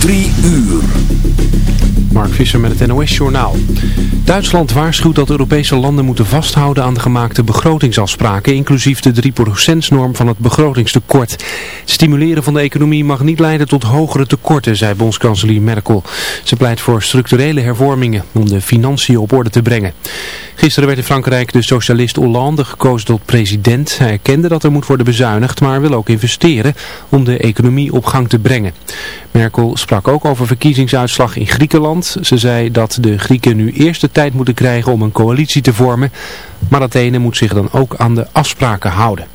Drie uur. Mark Visser met het NOS Journaal. Duitsland waarschuwt dat Europese landen moeten vasthouden aan de gemaakte begrotingsafspraken, inclusief de 3%-norm van het begrotingstekort. Het stimuleren van de economie mag niet leiden tot hogere tekorten, zei bondskanselier Merkel. Ze pleit voor structurele hervormingen om de financiën op orde te brengen. Gisteren werd in Frankrijk de socialist Hollande gekozen tot president. Hij erkende dat er moet worden bezuinigd, maar wil ook investeren om de economie op gang te brengen. Merkel sprak ook over verkiezingsuitslag in Griekenland. Ze zei dat de Grieken nu eerst de tijd moeten krijgen om een coalitie te vormen. Maar Athene moet zich dan ook aan de afspraken houden.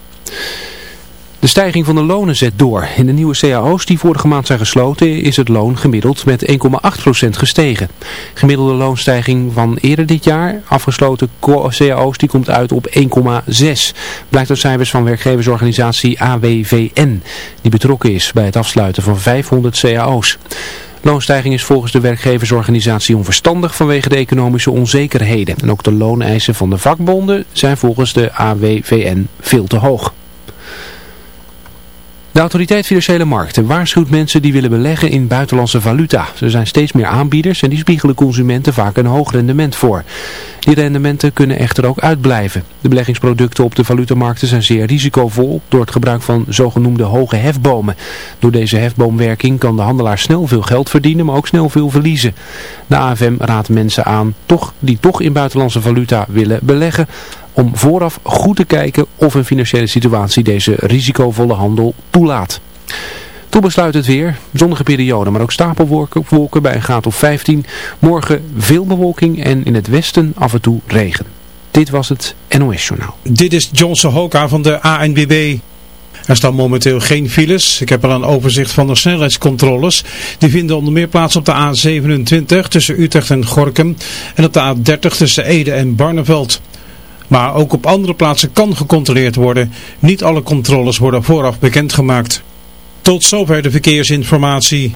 De stijging van de lonen zet door. In de nieuwe cao's die vorige maand zijn gesloten is het loon gemiddeld met 1,8% gestegen. Gemiddelde loonstijging van eerder dit jaar, afgesloten cao's, die komt uit op 1,6. Blijkt uit cijfers van werkgeversorganisatie AWVN, die betrokken is bij het afsluiten van 500 cao's. Loonstijging is volgens de werkgeversorganisatie onverstandig vanwege de economische onzekerheden. En ook de looneisen van de vakbonden zijn volgens de AWVN veel te hoog. De autoriteit Financiële Markten waarschuwt mensen die willen beleggen in buitenlandse valuta. Er zijn steeds meer aanbieders en die spiegelen consumenten vaak een hoog rendement voor. Die rendementen kunnen echter ook uitblijven. De beleggingsproducten op de valutamarkten zijn zeer risicovol door het gebruik van zogenoemde hoge hefbomen. Door deze hefboomwerking kan de handelaar snel veel geld verdienen, maar ook snel veel verliezen. De AFM raadt mensen aan toch, die toch in buitenlandse valuta willen beleggen om vooraf goed te kijken of een financiële situatie deze risicovolle handel toelaat. Toen besluit het weer, zonnige periode, maar ook stapelwolken bij een graad of 15. Morgen veel bewolking en in het westen af en toe regen. Dit was het NOS Journaal. Dit is Johnson Hoka van de ANBB. Er staan momenteel geen files. Ik heb al een overzicht van de snelheidscontroles. Die vinden onder meer plaats op de A27 tussen Utrecht en Gorkum en op de A30 tussen Ede en Barneveld. Maar ook op andere plaatsen kan gecontroleerd worden. Niet alle controles worden vooraf bekendgemaakt. Tot zover de verkeersinformatie.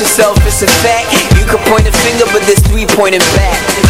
yourself, it's a fact. You can point a finger, but there's three pointing back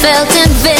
felt invisible.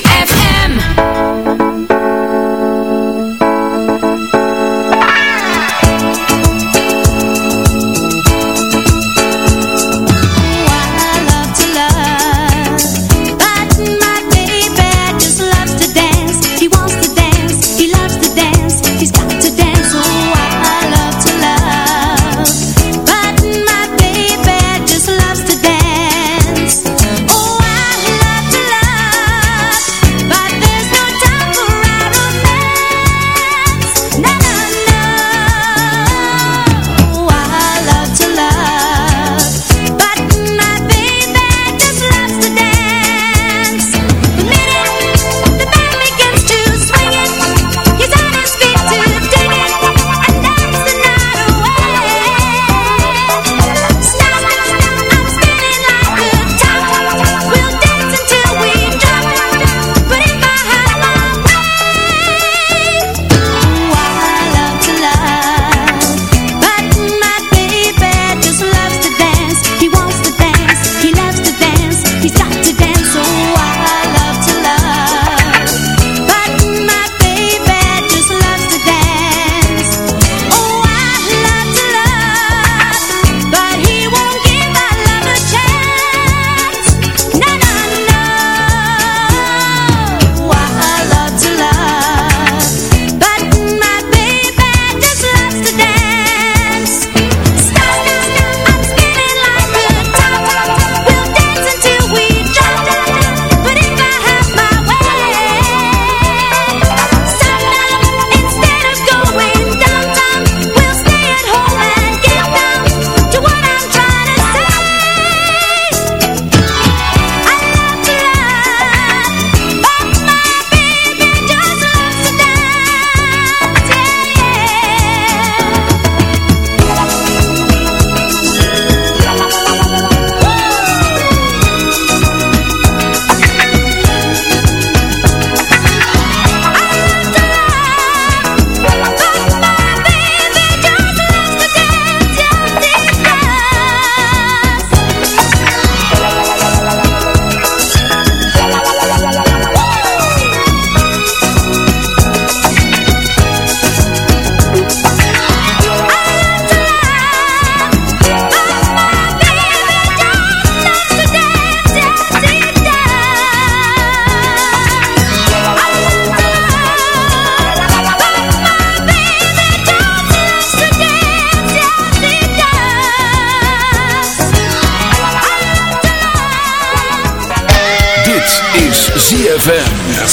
ZFM.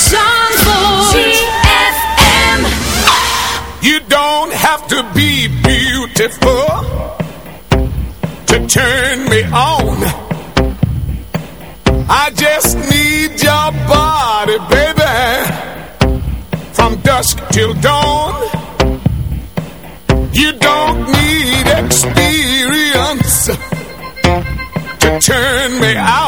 ZFM. You don't have to be beautiful to turn me on. I just need your body, baby, from dusk till dawn. You don't need experience to turn me out.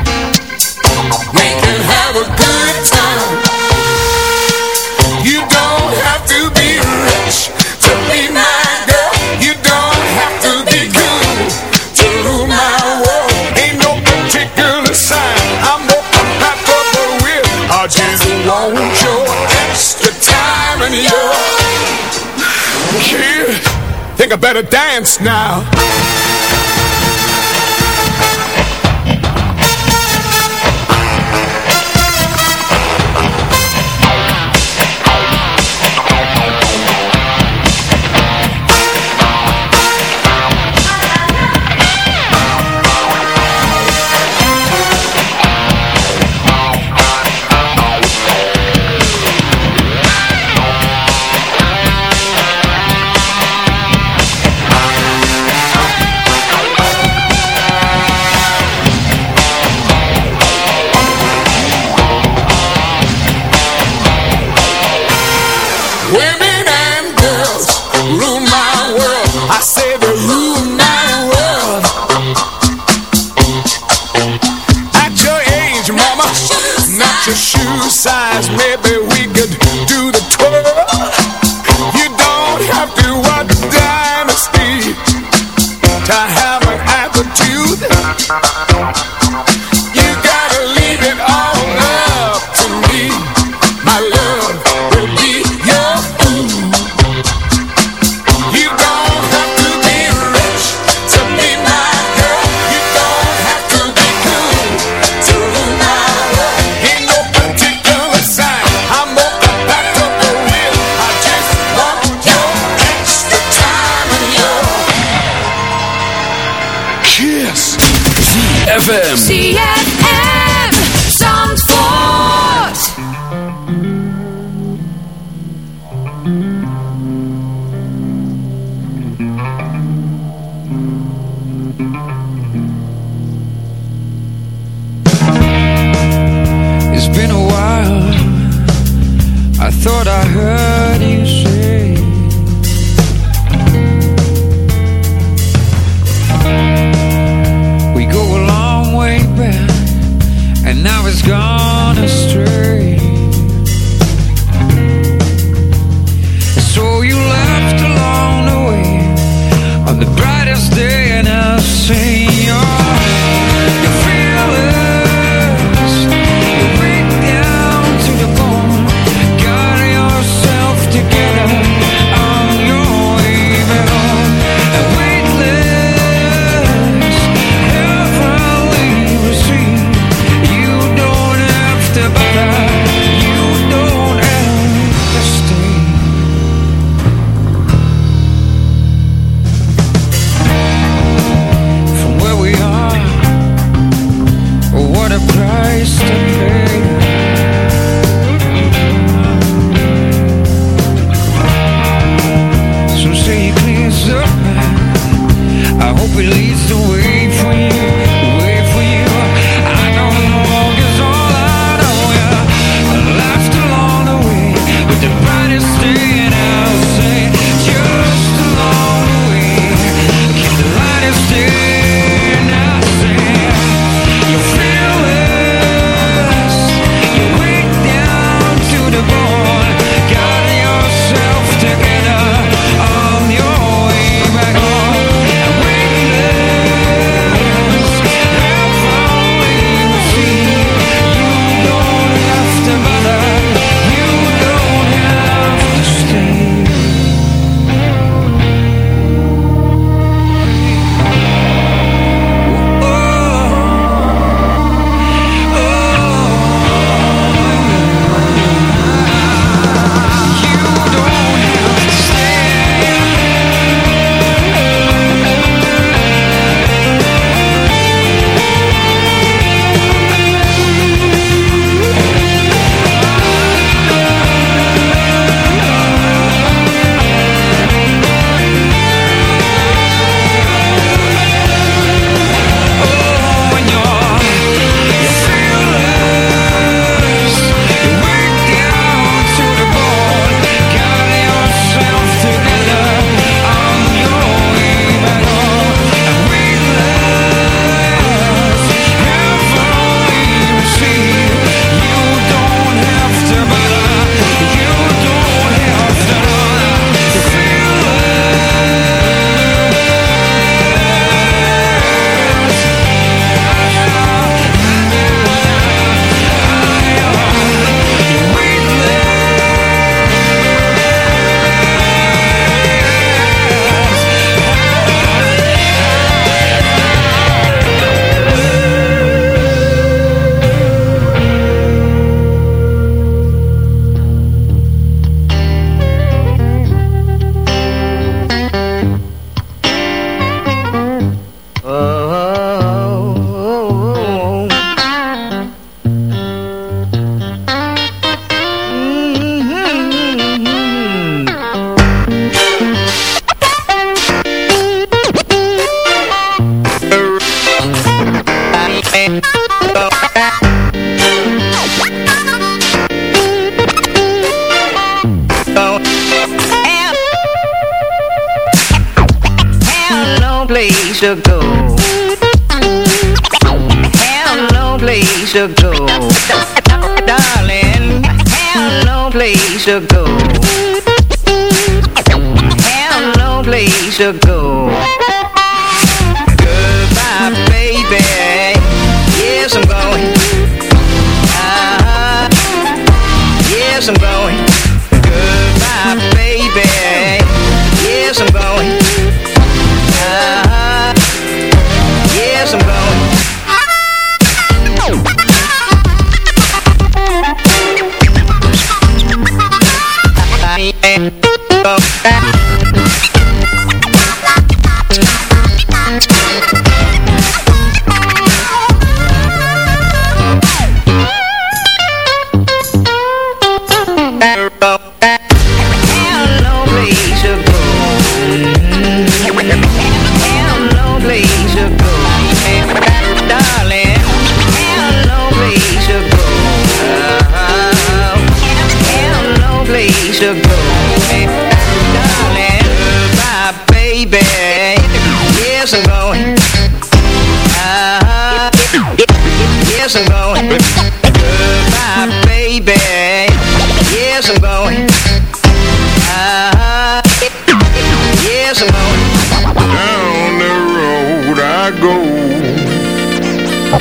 a better dance now. ZFM. ZFM. Zandvoort. It's been a while. I thought I heard gone.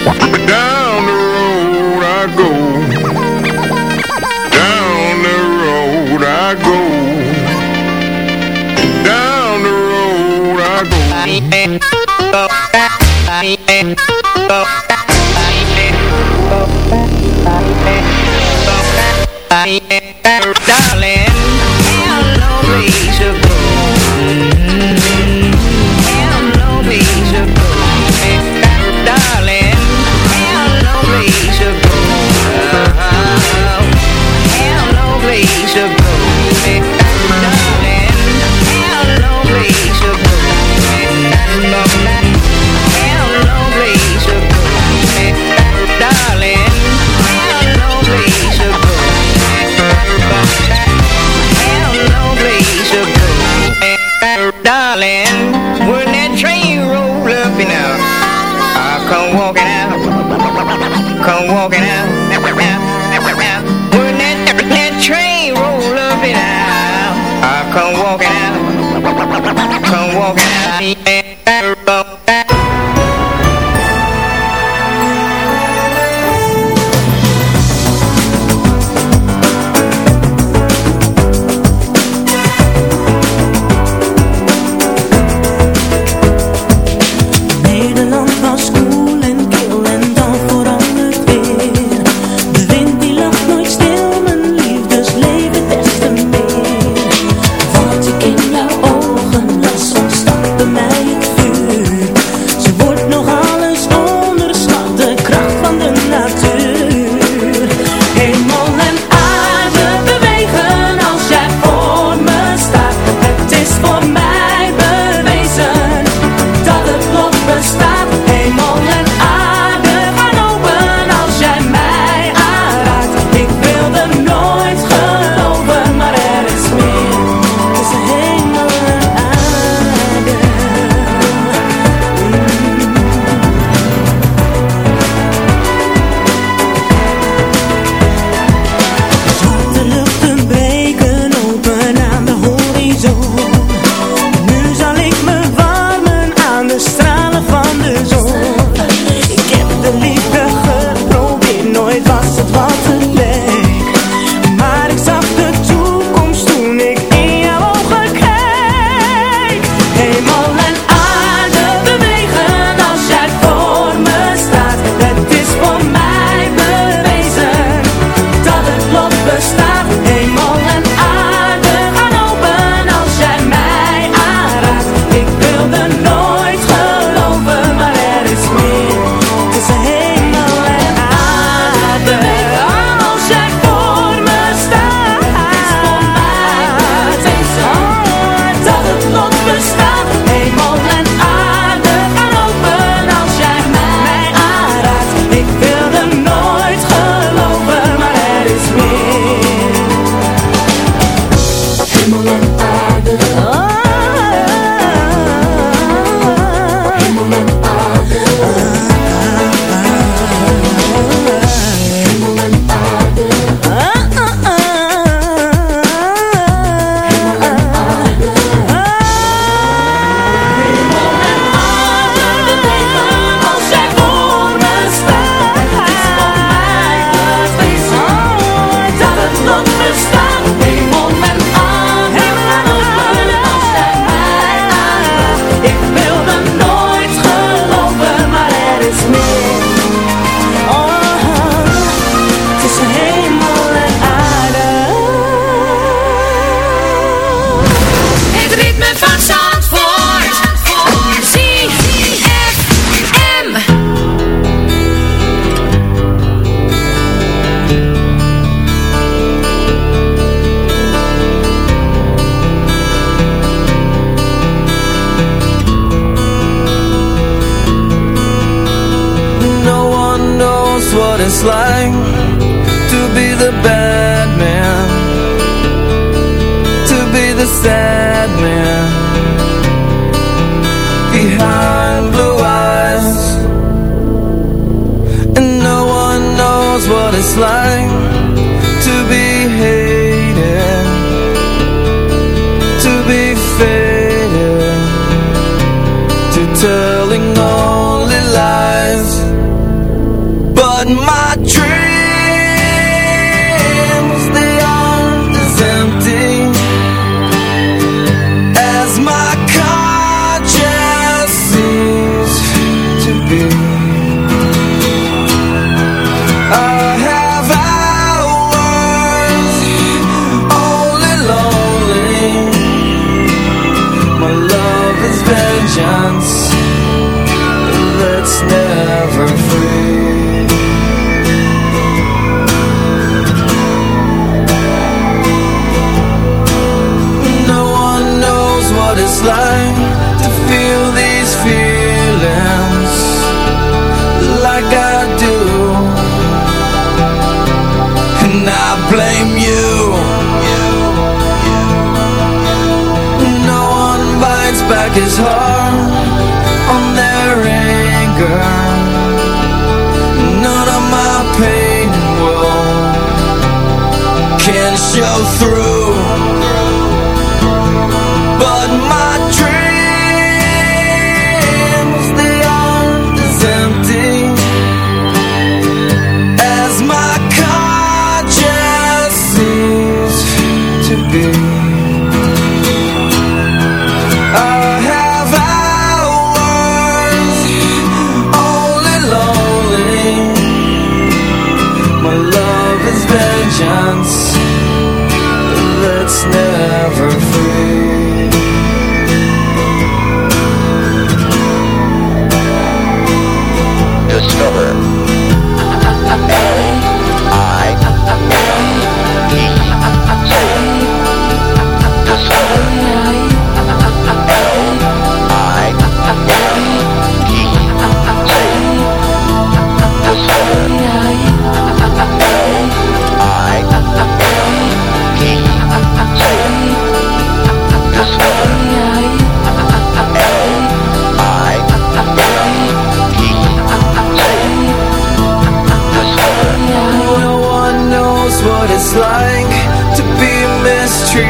Down the road I go. Down the road I go. Down the road I go.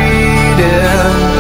bleeding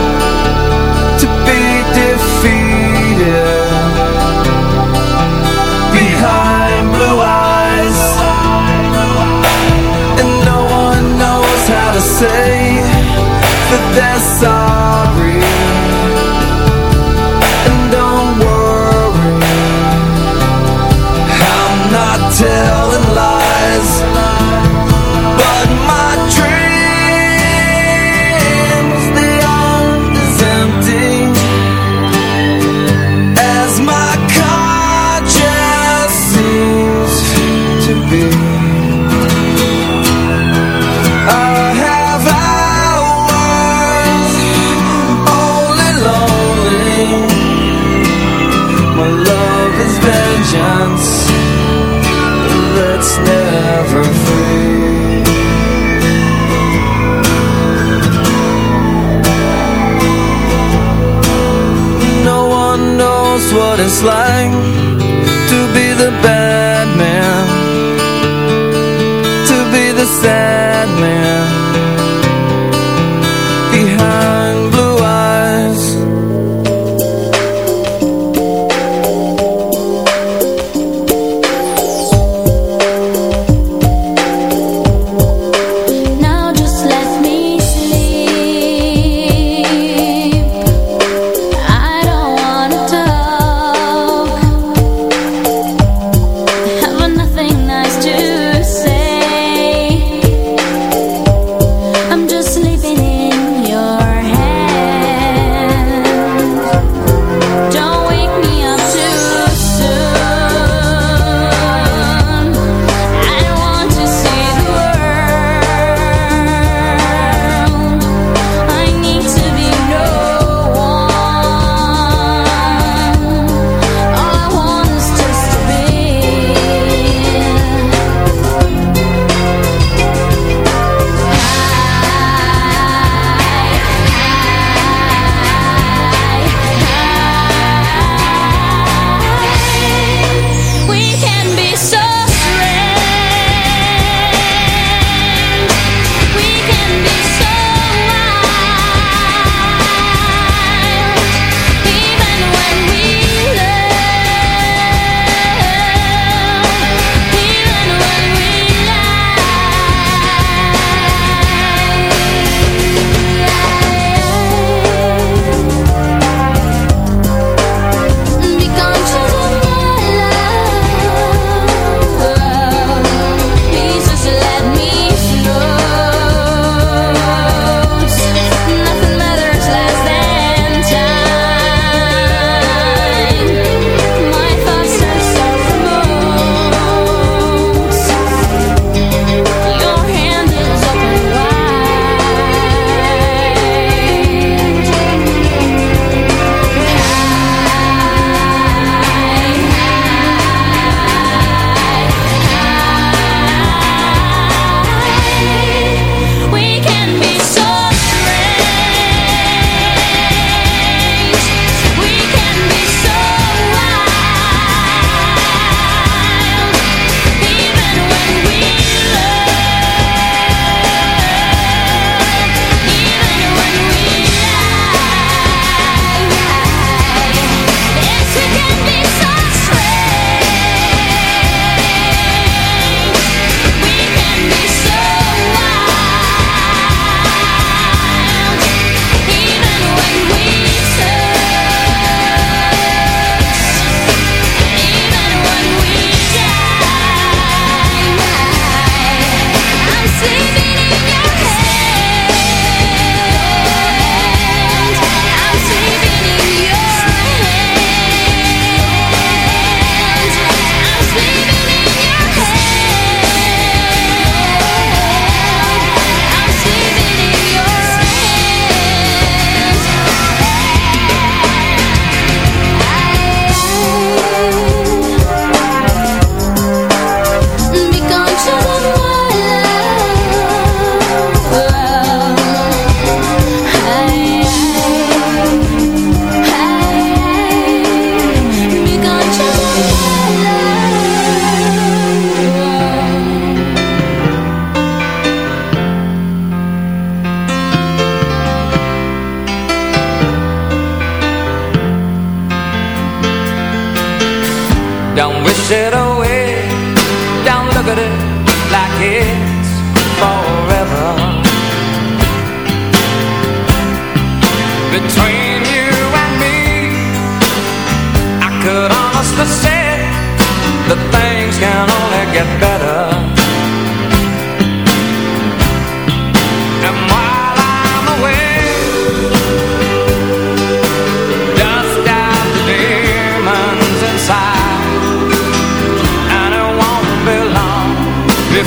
like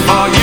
for you.